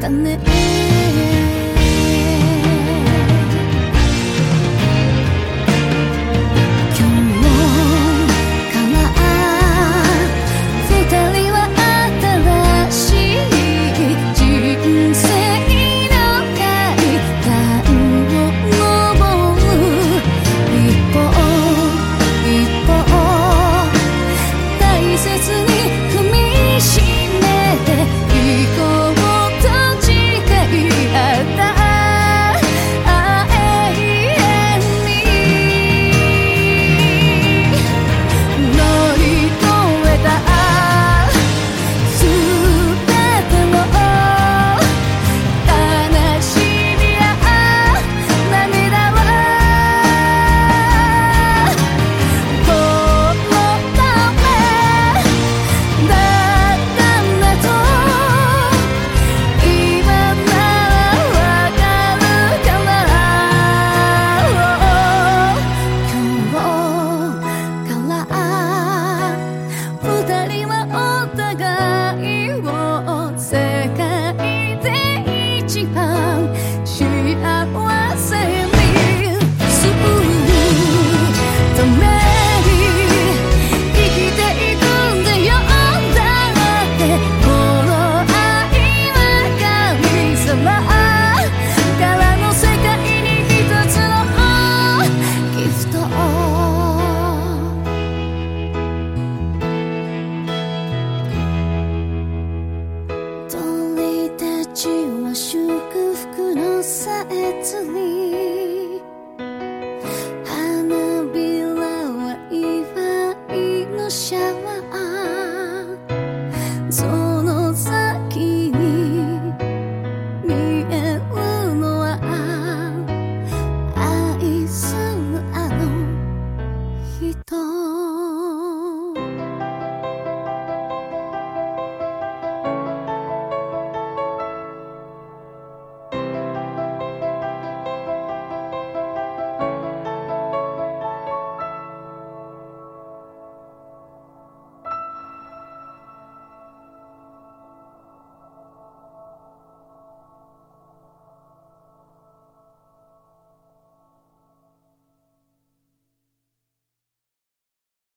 当你。